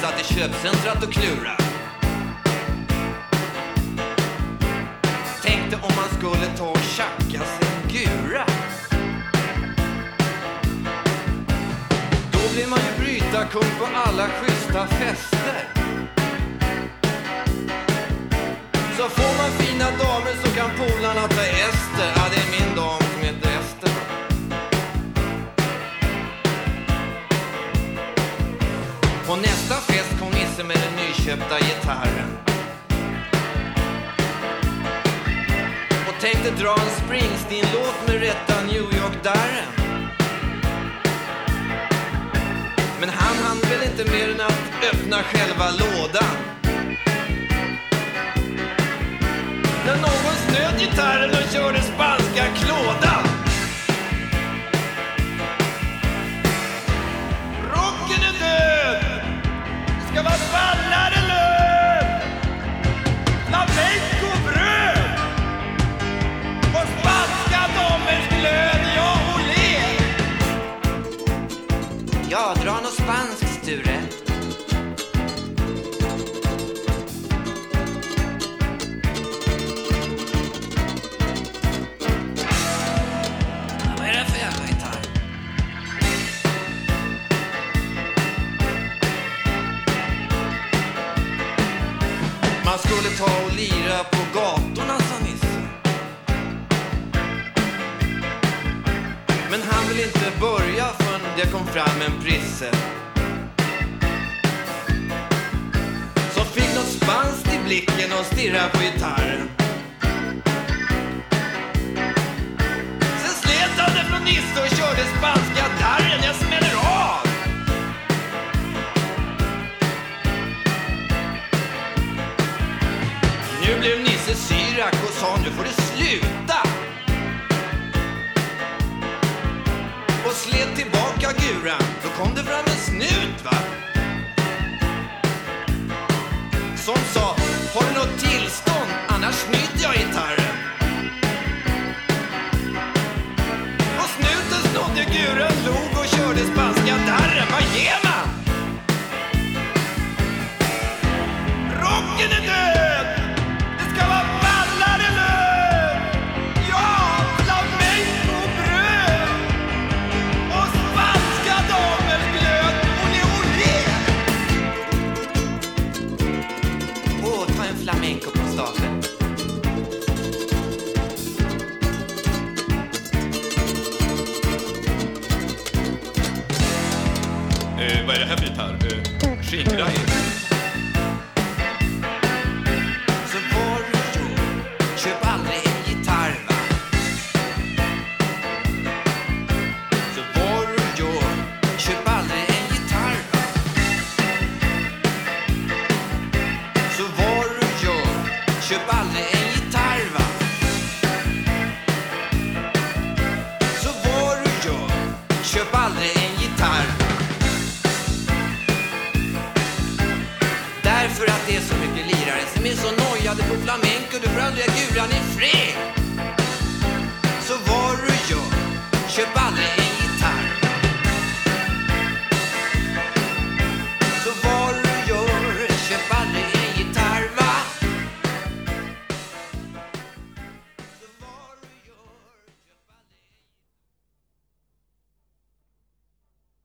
satt i köpcentrat och klura. Tänkte om man skulle ta och tjacka sig en gura. Då blir man ju brytarkung på alla schyssta fester. Den gitarren. Och tänkte dra en Springsteen-låt med rätta New York-darren. Men han hann väl inte mer än att öppna själva lådan. När någon snöt gitarren och körde spanska Ja, dra något spanskt, Sture. Vad är det för jävla gitarr? Man skulle ta och lira på det kom fram en prisse. Som fick något spanskt i blicken och stirra' på gitarren. Sen slet han det från Nisse och körde spanska darren. Jag smäller av! Nu blev Nisse Syrak och sa nu får du Som sa, har du något tillstånd? Annars snyter Flamenco på stapeln. Eh, vad är det här för gitarr? Eh, skingra köp aldrig en gitarr va. Så vad du gör, köp aldrig en gitarr. Därför att det är så mycket lirare som är så nojade på flamenco Du får aldrig ha guran i fred Så vad du gör, köp aldrig en